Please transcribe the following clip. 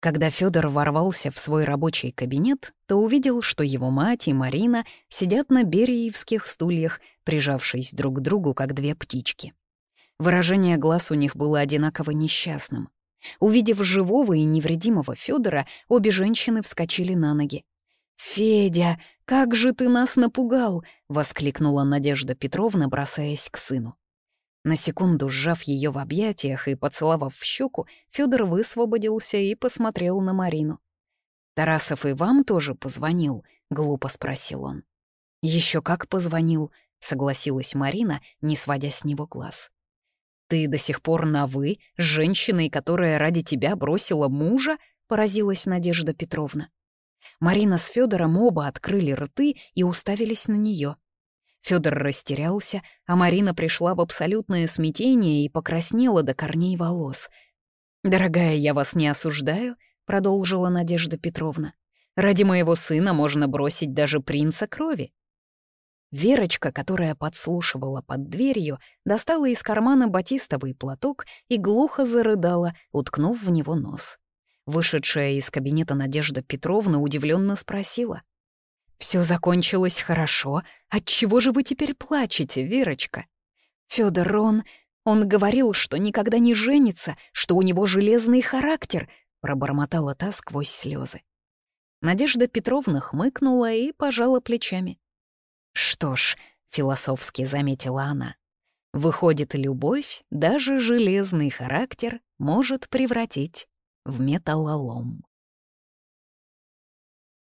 Когда Федор ворвался в свой рабочий кабинет, то увидел, что его мать и Марина сидят на бериевских стульях, прижавшись друг к другу, как две птички. Выражение глаз у них было одинаково несчастным. Увидев живого и невредимого Федора, обе женщины вскочили на ноги. «Федя, как же ты нас напугал!» — воскликнула Надежда Петровна, бросаясь к сыну. На секунду сжав ее в объятиях и поцеловав в щеку, Федор высвободился и посмотрел на Марину. «Тарасов и вам тоже позвонил?» — глупо спросил он. Еще как позвонил», — согласилась Марина, не сводя с него глаз. «Ты до сих пор на «вы» с женщиной, которая ради тебя бросила мужа?» — поразилась Надежда Петровна. Марина с Федором оба открыли рты и уставились на нее. Федор растерялся, а Марина пришла в абсолютное смятение и покраснела до корней волос. «Дорогая, я вас не осуждаю», — продолжила Надежда Петровна. «Ради моего сына можно бросить даже принца крови». Верочка, которая подслушивала под дверью, достала из кармана батистовый платок и глухо зарыдала, уткнув в него нос. Вышедшая из кабинета Надежда Петровна удивленно спросила. Все закончилось хорошо. Отчего же вы теперь плачете, Верочка? Федор, он... Он говорил, что никогда не женится, что у него железный характер, пробормотала та сквозь слезы. Надежда Петровна хмыкнула и пожала плечами. Что ж, философски заметила она, выходит, любовь, даже железный характер, может превратить в металлолом.